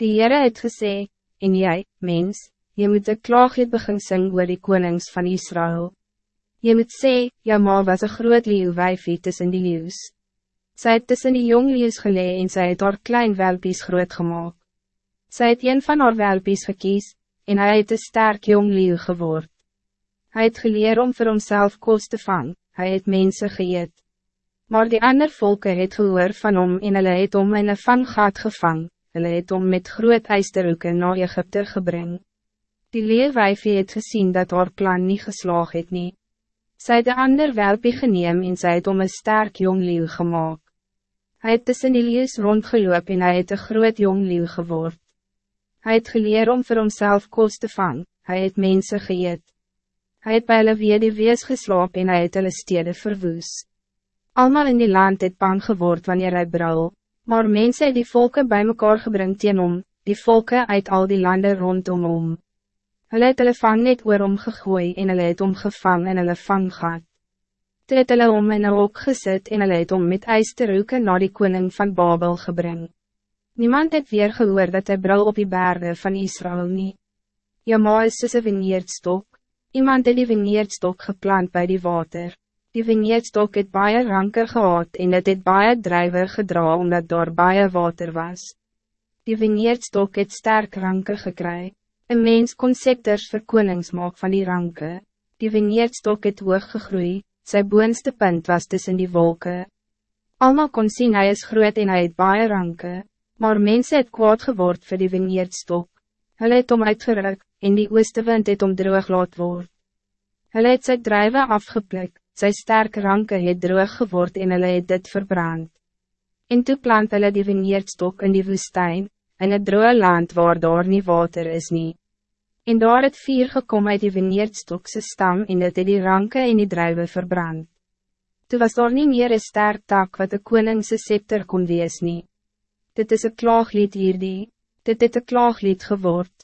Die Heere het gesê, en jij, mens, je moet de klaagje begin sing oor die konings van Israël. Je moet sê, jou ma was een groot leeuw wijfie tussen die leeuws. Sy het tussen die jong leeuws gelee en sy het haar klein welpies groot gemaakt. Sy het een van haar welpies gekies, en hij het een sterk jong leeuw geword. Hij het geleer om voor homself koos te vang, hij het mensen geëet. Maar die ander volken het gehoor van hom en hulle het om in een vanggaat gevang, hulle het om met groot ijsterhoeken naar Egypte gebring. Die leeuwijfie het gezien dat haar plan niet geslaag het nie. Sy het de ander welpie geneem en sy het om een sterk jong leeuw gemaakt. Hij het tussen die leeuws rondgeloop en hy het een groot jong leeuw geword. Hij het geleer om voor homself koos te vang, hij het mensen geëet. Hij het by hulle wees geslaap en hy het hulle stede verwoes. Almal in die land het bang geword wanneer hy brul, maar mensen het die volken bij mekaar gebring teen om, die volken uit al die landen rondom om. Hulle het hulle vang net oor omgegooi en hulle het omgevang en hulle vang gehad. Toe het hulle om in een hok gesit en hulle het om met ijs te roeken naar die koning van Babel gebring. Niemand het weer gehoor dat hij brul op die bergen van Israël niet. Je ma is soos een Iemand het die vineerdstok geplant bij die water. Die vineerdstok het baie ranker gehad en het het baie drijver gedra omdat daar baie water was. Die vineerdstok het sterk ranker gekry. Een mens kon sectors vir konings maak van die ranke. Die vineerdstok het hoog gegroei, sy boonste punt was tussen die wolken. Almal kon zien hij is groot en hy het baie ranke, maar mensen het kwaad geword vir die vineerdstok. Hulle het om uitgeruk, en die oostewind het om droog laat word. Hulle het sy drijven afgeplik, sy sterke ranke het droog geword en hulle het dit verbrand. En toe plant hulle die vineerdstok in die woestijn, in het droge land waar daar nie water is nie. En daar het vier gekom uit die vineerdstokse stam en het het die ranke en die drijven verbrand. Toe was daar nie meer een sterk tak wat de koningse scepter kon wees nie. Dit is een klaaglied hierdie, dit het een klaaglied geword.